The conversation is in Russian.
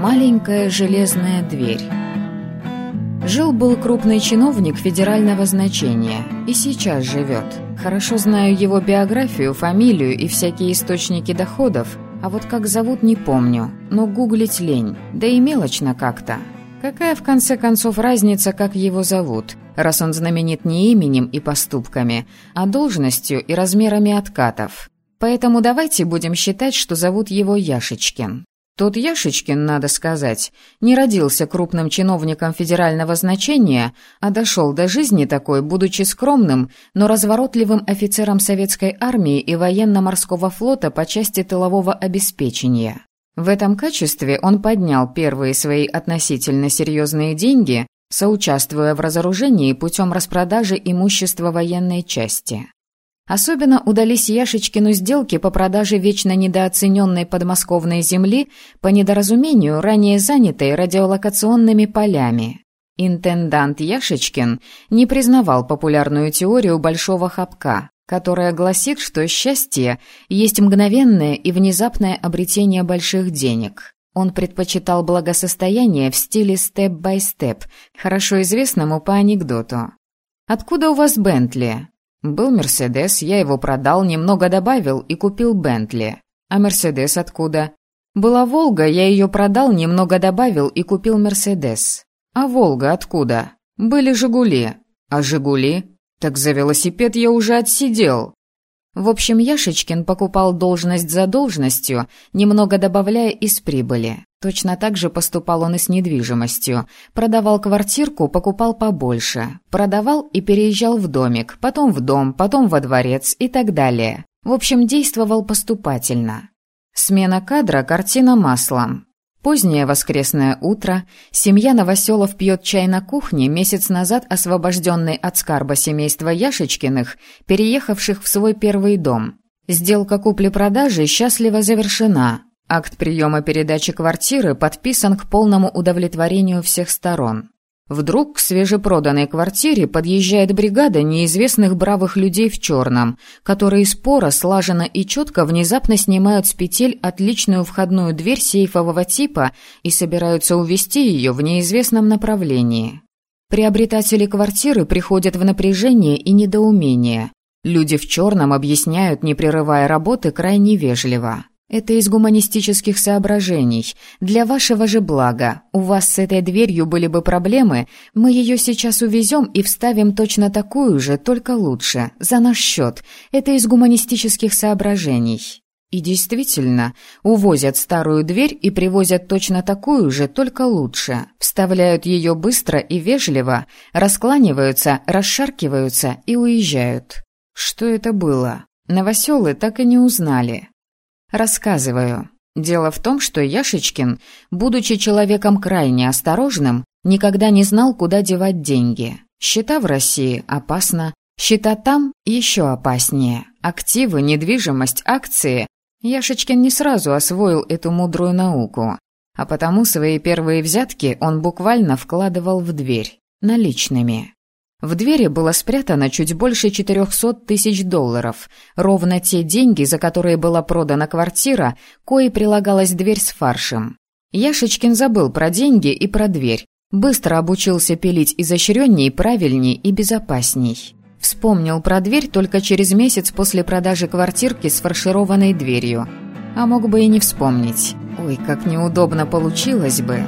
Маленькая железная дверь. Жил-был крупный чиновник федерального значения, и сейчас живет. Хорошо знаю его биографию, фамилию и всякие источники доходов, а вот как зовут не помню, но гуглить лень, да и мелочно как-то. Какая в конце концов разница, как его зовут, раз он знаменит не именем и поступками, а должностью и размерами откатов. Поэтому давайте будем считать, что зовут его Яшечкин. Тот Яшечкин, надо сказать, не родился крупным чиновником федерального значения, а дошел до жизни такой, будучи скромным, но разворотливым офицером советской армии и военно-морского флота по части тылового обеспечения. В этом качестве он поднял первые свои относительно серьезные деньги, соучаствуя в разоружении путем распродажи имущества военной части. Особенно удались Яшечкину сделки по продаже вечно недооцененной подмосковной земли по недоразумению, ранее занятой радиолокационными полями. Интендант Яшечкин не признавал популярную теорию большого хапка, которая гласит, что счастье есть мгновенное и внезапное обретение больших денег. Он предпочитал благосостояние в стиле степ-бай-степ, хорошо известному по анекдоту. «Откуда у вас Бентли?» Был Мерседес, я его продал, немного добавил и купил Бентли. А Мерседес откуда? Была Волга, я ее продал, немного добавил и купил Мерседес. А Волга откуда? Были Жигули. А Жигули? Так за велосипед я уже отсидел. В общем, Яшечкин покупал должность за должностью, немного добавляя из прибыли. Точно так же поступал он и с недвижимостью. Продавал квартирку, покупал побольше. Продавал и переезжал в домик, потом в дом, потом во дворец и так далее. В общем, действовал поступательно. Смена кадра – картина маслом. Позднее воскресное утро. Семья Новоселов пьет чай на кухне, месяц назад освобожденный от скарба семейства Яшечкиных, переехавших в свой первый дом. Сделка купли-продажи счастливо завершена. Акт приема передачи квартиры подписан к полному удовлетворению всех сторон. Вдруг к свежепроданной квартире подъезжает бригада неизвестных бравых людей в черном, которые споро, слаженно и четко внезапно снимают с петель отличную входную дверь сейфового типа и собираются увести ее в неизвестном направлении. Приобретатели квартиры приходят в напряжение и недоумение. Люди в черном объясняют, не прерывая работы, крайне вежливо. Это из гуманистических соображений. Для вашего же блага. У вас с этой дверью были бы проблемы, мы ее сейчас увезем и вставим точно такую же, только лучше, за наш счет. Это из гуманистических соображений. И действительно, увозят старую дверь и привозят точно такую же, только лучше. Вставляют ее быстро и вежливо, раскланиваются, расшаркиваются и уезжают. Что это было? Новоселы так и не узнали. Рассказываю. Дело в том, что Яшечкин, будучи человеком крайне осторожным, никогда не знал, куда девать деньги. Счета в России опасно, счета там еще опаснее. Активы, недвижимость, акции. Яшечкин не сразу освоил эту мудрую науку, а потому свои первые взятки он буквально вкладывал в дверь, наличными. В двери было спрятано чуть больше 400 тысяч долларов, ровно те деньги, за которые была продана квартира, кое прилагалась дверь с фаршем. Яшечкин забыл про деньги и про дверь, быстро обучился пилить изощренней, правильней и безопасней. Вспомнил про дверь только через месяц после продажи квартирки с фаршированной дверью. А мог бы и не вспомнить. Ой, как неудобно получилось бы.